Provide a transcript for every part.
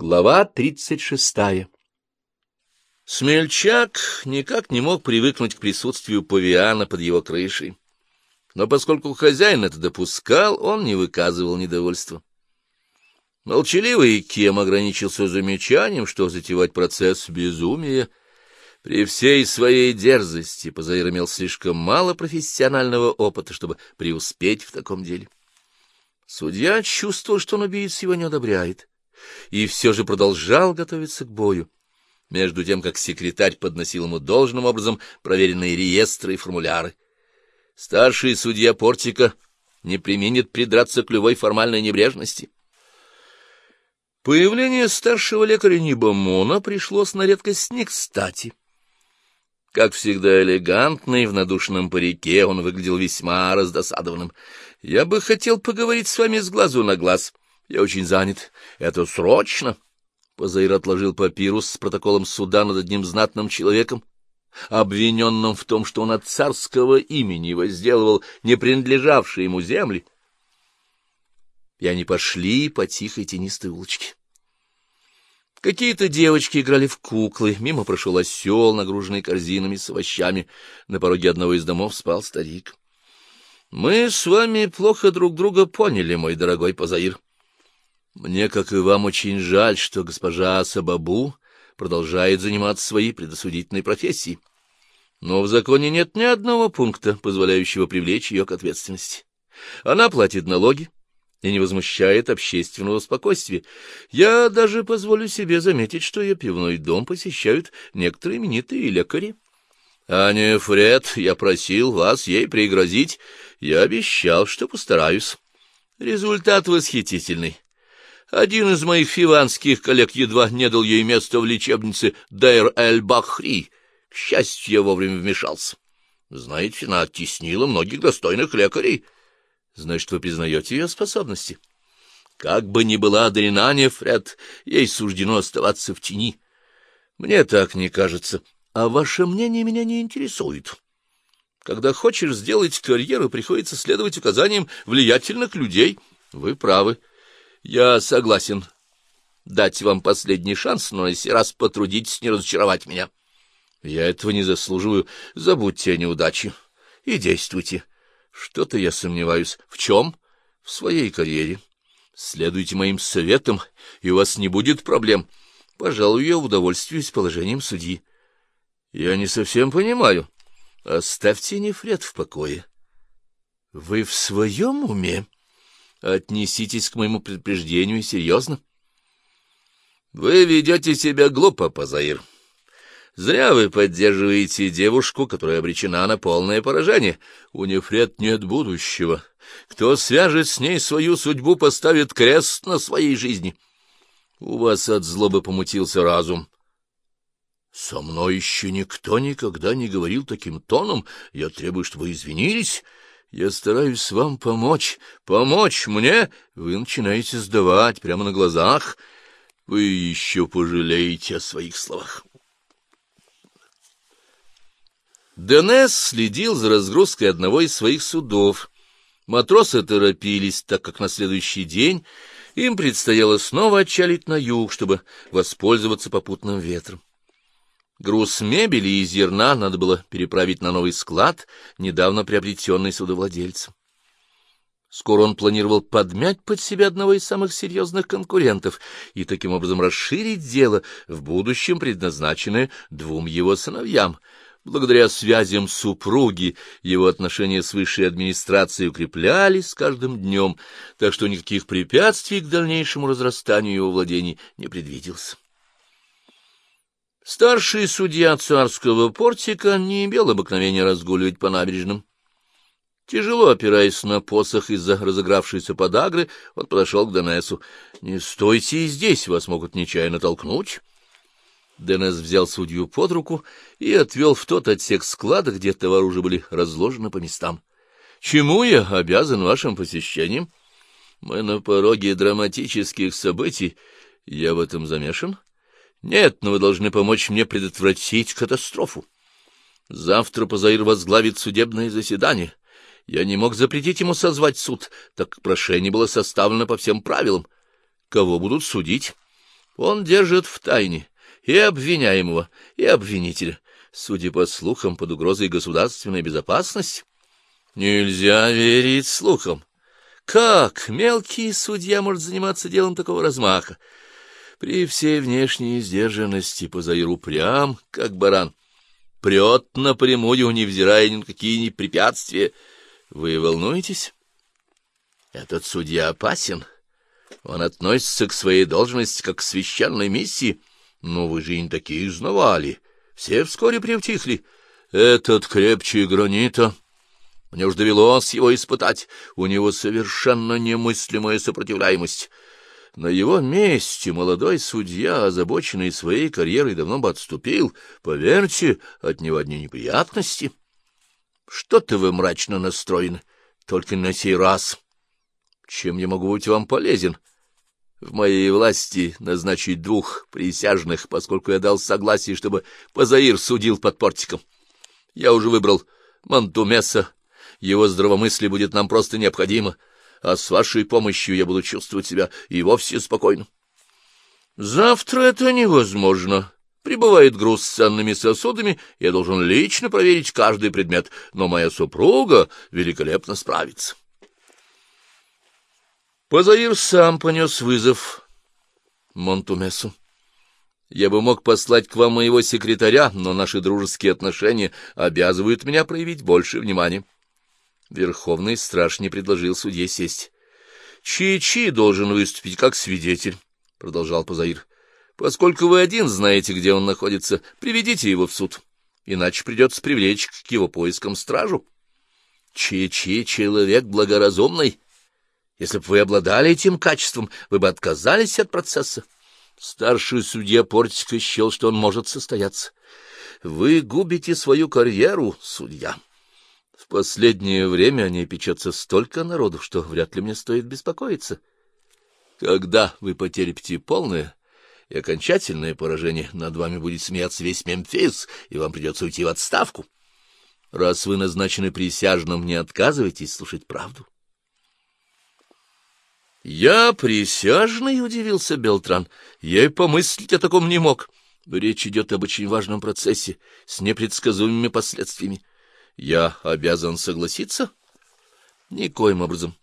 Глава тридцать шестая Смельчак никак не мог привыкнуть к присутствию павиана под его крышей. Но поскольку хозяин это допускал, он не выказывал недовольства. Молчаливый Кем ограничился замечанием, что затевать процесс безумия. При всей своей дерзости Позаир имел слишком мало профессионального опыта, чтобы преуспеть в таком деле. Судья чувствовал, что он убийц его не одобряет и все же продолжал готовиться к бою, между тем, как секретарь подносил ему должным образом проверенные реестры и формуляры. Старший судья Портика не применит придраться к любой формальной небрежности. Появление старшего лекаря Нибамона пришлось на редкость не кстати. Как всегда элегантный, в надушенном парике он выглядел весьма раздосадованным. — Я бы хотел поговорить с вами с глазу на глаз, я очень занят. Это срочно. Позаир отложил папирус с протоколом суда над одним знатным человеком, обвиненным в том, что он от царского имени возделывал не принадлежавшие ему земли. И они пошли по тихой тенистой улочке. Какие-то девочки играли в куклы, мимо прошел осел, нагруженный корзинами с овощами. На пороге одного из домов спал старик. — Мы с вами плохо друг друга поняли, мой дорогой Позаир. Мне, как и вам, очень жаль, что госпожа Сабабу продолжает заниматься своей предосудительной профессией. Но в законе нет ни одного пункта, позволяющего привлечь ее к ответственности. Она платит налоги и не возмущает общественного спокойствия. Я даже позволю себе заметить, что ее пивной дом посещают некоторые именитые лекари. Аня Фред, я просил вас ей пригрозить. Я обещал, что постараюсь. Результат восхитительный. Один из моих фиванских коллег едва не дал ей место в лечебнице Дейр-эль-Бахри. К счастью, я вовремя вмешался. Знаете, она оттеснила многих достойных лекарей. Значит, вы признаете ее способности? Как бы ни была одарена Фред, ей суждено оставаться в тени. Мне так не кажется. А ваше мнение меня не интересует. Когда хочешь сделать карьеру, приходится следовать указаниям влиятельных людей. Вы правы. Я согласен дать вам последний шанс, но если раз потрудитесь не разочаровать меня. Я этого не заслуживаю. Забудьте о неудаче и действуйте. Что-то я сомневаюсь. В чем? В своей карьере. Следуйте моим советам, и у вас не будет проблем. Пожалуй, я удовольствуюсь положением судьи. Я не совсем понимаю. Оставьте Нефред в покое. Вы в своем уме? Отнеситесь к моему предупреждению серьезно. Вы ведете себя глупо, Пазаир. Зря вы поддерживаете девушку, которая обречена на полное поражение. У Нефред нет будущего. Кто свяжет с ней свою судьбу, поставит крест на своей жизни. У вас от злобы помутился разум. Со мной еще никто никогда не говорил таким тоном. Я требую, чтобы вы извинились. Я стараюсь вам помочь. Помочь мне? Вы начинаете сдавать прямо на глазах. Вы еще пожалеете о своих словах. Денес следил за разгрузкой одного из своих судов. Матросы торопились, так как на следующий день им предстояло снова отчалить на юг, чтобы воспользоваться попутным ветром. Груз мебели и зерна надо было переправить на новый склад, недавно приобретенный судовладельцем. Скоро он планировал подмять под себя одного из самых серьезных конкурентов и таким образом расширить дело, в будущем предназначенное двум его сыновьям. Благодаря связям супруги его отношения с высшей администрацией укреплялись с каждым днем, так что никаких препятствий к дальнейшему разрастанию его владений не предвиделось. Старший судья царского портика не имел обыкновения разгуливать по набережным. Тяжело опираясь на посох из-за разыгравшейся подагры, он подошел к Денесу. — Не стойте здесь, вас могут нечаянно толкнуть. Денес взял судью под руку и отвел в тот отсек склада, где товары уже были разложены по местам. — Чему я обязан вашим посещением? — Мы на пороге драматических событий. Я в этом замешан? — нет, но вы должны помочь мне предотвратить катастрофу. Завтра Позаир возглавит судебное заседание. Я не мог запретить ему созвать суд, так как прошение было составлено по всем правилам. Кого будут судить? Он держит в тайне и обвиняемого, и обвинителя, судя по слухам, под угрозой государственной безопасности. Нельзя верить слухам. Как мелкий судья может заниматься делом такого размаха? При всей внешней сдержанности Позаир упрям, как баран, прет напрямую, невзирая ни на какие препятствия. Вы волнуетесь? Этот судья опасен. Он относится к своей должности как к священной миссии. Но вы же не такие знавали. Все вскоре приутихли. Этот крепче гранита. Мне уж довелось его испытать. У него совершенно немыслимая сопротивляемость. На его месте молодой судья, озабоченный своей карьерой, давно бы отступил. Поверьте, от него одни неприятности. Что-то вы мрачно настроены, только на сей раз. Чем я могу быть вам полезен? В моей власти назначить двух присяжных, поскольку я дал согласие, чтобы Позаир судил под портиком. Я уже выбрал Мантумеса. Его здравомыслие будет нам просто необходимо, а с вашей помощью я буду чувствовать себя и вовсе спокойно. Завтра это невозможно. Прибывает груз с ценными сосудами, я должен лично проверить каждый предмет, но моя супруга великолепно справится. Позаир сам понес вызов Монтумесу. Я бы мог послать к вам моего секретаря, но наши дружеские отношения обязывают меня проявить больше внимания. Верховный страж не предложил судье сесть. Чи-Чи должен выступить как свидетель, — продолжал Позаир. — Поскольку вы один знаете, где он находится, приведите его в суд, иначе придется привлечь к его поискам стражу. Чи-Чи — человек благоразумный, — если бы вы обладали этим качеством, вы бы отказались от процесса. Старший судья Портика счел, что он может состояться. Вы губите свою карьеру, судья. В последнее время о ней печется столько народу, что вряд ли мне стоит беспокоиться. Когда вы потерпите полное и окончательное поражение, над вами будет смеяться весь Мемфис, и вам придется уйти в отставку. Раз вы назначены присяжным, не отказывайтесь слушать правду. — Я присяжный, — удивился Белтран. — Я и помыслить о таком не мог. Речь идет об очень важном процессе с непредсказуемыми последствиями. Я обязан согласиться? — Никоим образом.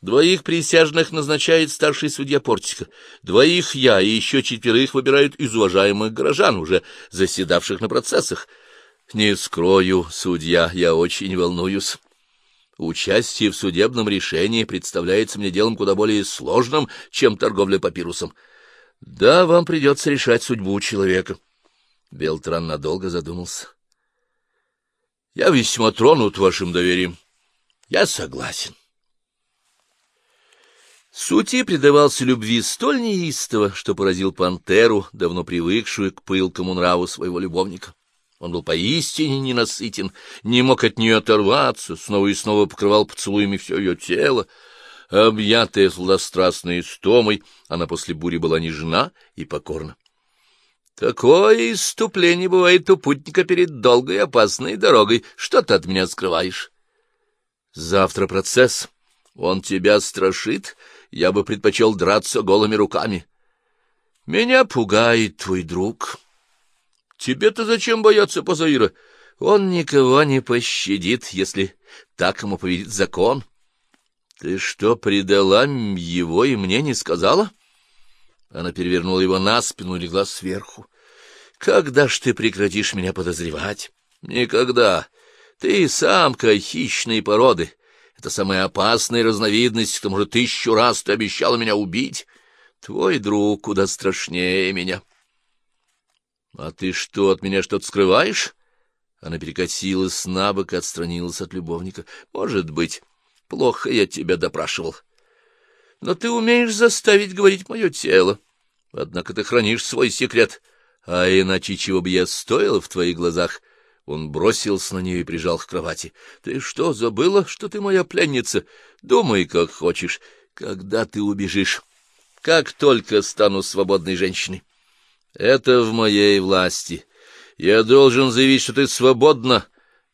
Двоих присяжных назначает старший судья Портика. Двоих я и еще четверых выбирают из уважаемых горожан, уже заседавших на процессах. Не скрою, судья, я очень волнуюсь. Участие в судебном решении представляется мне делом куда более сложным, чем торговля папирусом. Да, вам придется решать судьбу человека. Белтран надолго задумался. Я весьма тронут вашим доверием. Я согласен. Сути предавался любви столь неистово, что поразил пантеру, давно привыкшую к пылкому нраву своего любовника. Он был поистине ненасытен, не мог от нее оторваться, снова и снова покрывал поцелуями все ее тело. Объятая сладострастной истомой, она после бури была нежна и покорна. Такое иступление бывает у путника перед долгой опасной дорогой. Что ты от меня скрываешь? Завтра процесс. Он тебя страшит. Я бы предпочел драться голыми руками. Меня пугает твой друг». Тебе-то зачем бояться Пазаира? Он никого не пощадит, если так ему поведет закон. Ты что, предала его и мне не сказала? Она перевернула его на спину и легла сверху. Когда ж ты прекратишь меня подозревать? Никогда. Ты самка хищной породы. Это самая опасная разновидность, к тому же тысячу раз ты обещала меня убить. Твой друг куда страшнее меня. — А ты что, от меня что-то скрываешь? Она перекатилась на бок и отстранилась от любовника. — Может быть, плохо я тебя допрашивал. Но ты умеешь заставить говорить мое тело. Однако ты хранишь свой секрет. А иначе чего бы я стоил в твоих глазах? Он бросился на нее и прижал к кровати. — Ты что, забыла, что ты моя пленница? Думай, как хочешь. Когда ты убежишь? Как только стану свободной женщиной. Это в моей власти. Я должен заявить, что ты свободна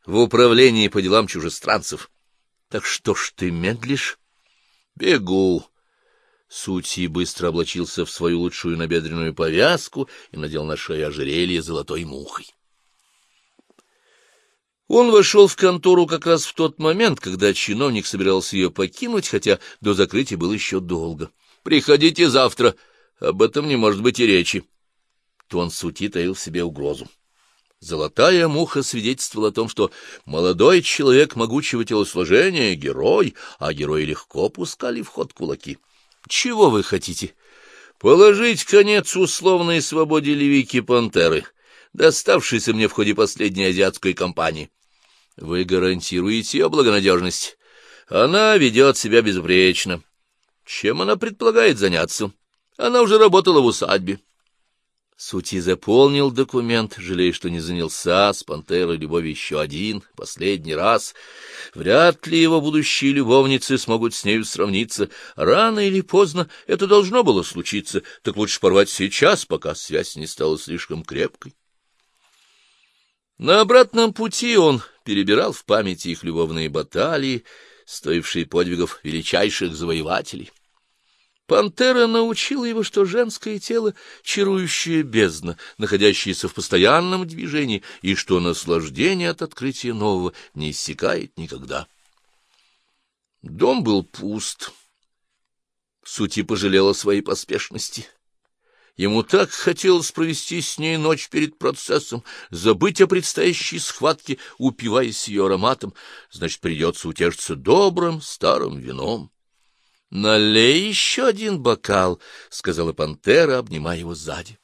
в управлении по делам чужестранцев. Так что ж ты медлишь? Бегу. Сути быстро облачился в свою лучшую набедренную повязку и надел на шею ожерелье золотой мухой. Он вошел в контору как раз в тот момент, когда чиновник собирался ее покинуть, хотя до закрытия было еще долго. — Приходите завтра. Об этом не может быть и речи. Тон Сути таил в себе угрозу. Золотая муха свидетельствовала о том, что молодой человек могучего телосложения — герой, а герои легко пускали в ход кулаки. — Чего вы хотите? — Положить конец условной свободе левики пантеры, доставшейся мне в ходе последней азиатской кампании. Вы гарантируете ее благонадежность. Она ведет себя безупречно. Чем она предполагает заняться? Она уже работала в усадьбе. Сути заполнил документ, жалея, что не занялся с пантерой любови еще один, последний раз. Вряд ли его будущие любовницы смогут с нею сравниться. Рано или поздно это должно было случиться, так лучше порвать сейчас, пока связь не стала слишком крепкой. На обратном пути он перебирал в памяти их любовные баталии, стоившие подвигов величайших завоевателей. Пантера научила его, что женское тело — чарующая бездна, находящаяся в постоянном движении, и что наслаждение от открытия нового не иссякает никогда. Дом был пуст. Сути пожалела своей поспешности. Ему так хотелось провести с ней ночь перед процессом, забыть о предстоящей схватке, упиваясь ее ароматом, значит, придется утешиться добрым старым вином. — Налей еще один бокал, — сказала пантера, обнимая его сзади.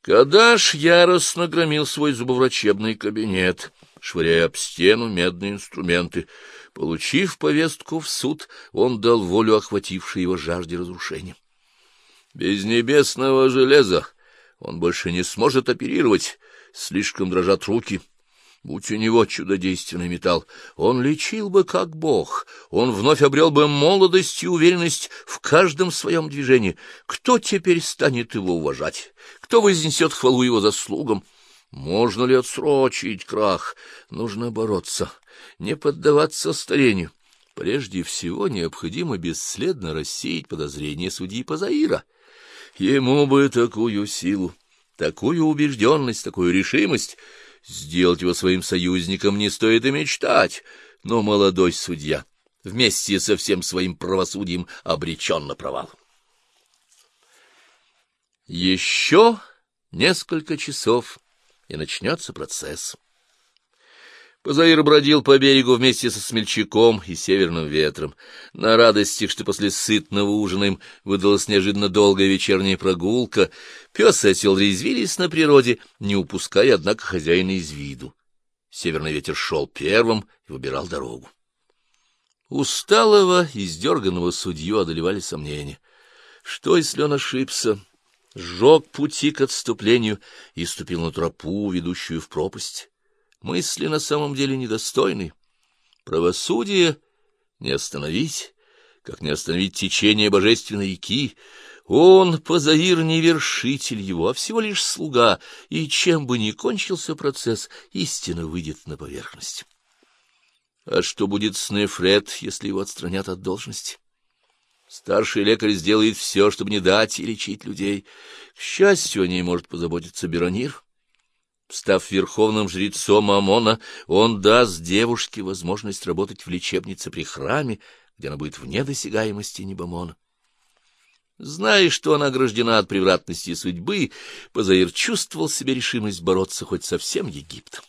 Кадаш яростно громил свой зубоврачебный кабинет, швыряя об стену медные инструменты. Получив повестку в суд, он дал волю охватившей его жажде разрушения. Без небесного железа он больше не сможет оперировать, слишком дрожат руки — Будь у него чудодейственный металл, он лечил бы как бог, он вновь обрел бы молодость и уверенность в каждом своем движении. Кто теперь станет его уважать? Кто вознесет хвалу его заслугам? Можно ли отсрочить крах? Нужно бороться, не поддаваться старению. Прежде всего необходимо бесследно рассеять подозрения судьи Пазаира. Ему бы такую силу, такую убежденность, такую решимость — Сделать его своим союзником не стоит и мечтать, но молодой судья вместе со всем своим правосудием обречен на провал. Еще несколько часов, и начнется процесс. Позаир бродил по берегу вместе со смельчаком и северным ветром. На радости, что после сытного ужина им выдалась неожиданно долгая вечерняя прогулка, пес и осел резвились на природе, не упуская, однако, хозяина из виду. Северный ветер шел первым и выбирал дорогу. Усталого, издерганного судью одолевали сомнения. Что, если он ошибся? Сжег пути к отступлению и ступил на тропу, ведущую в пропасть. Мысли на самом деле недостойны. Правосудие не остановить, как не остановить течение божественной реки. Он, Пазаир, не вершитель его, а всего лишь слуга, и чем бы ни кончился процесс, истина выйдет на поверхность. А что будет с Нефред, если его отстранят от должности? Старший лекарь сделает все, чтобы не дать и лечить людей. К счастью, о ней может позаботиться Беронир. Став верховным жрецом Амона, он даст девушке возможность работать в лечебнице при храме, где она будет вне досягаемости Небомона. Зная, что она ограждена от превратности судьбы, Пазаир чувствовал себе решимость бороться хоть со всем Египтом.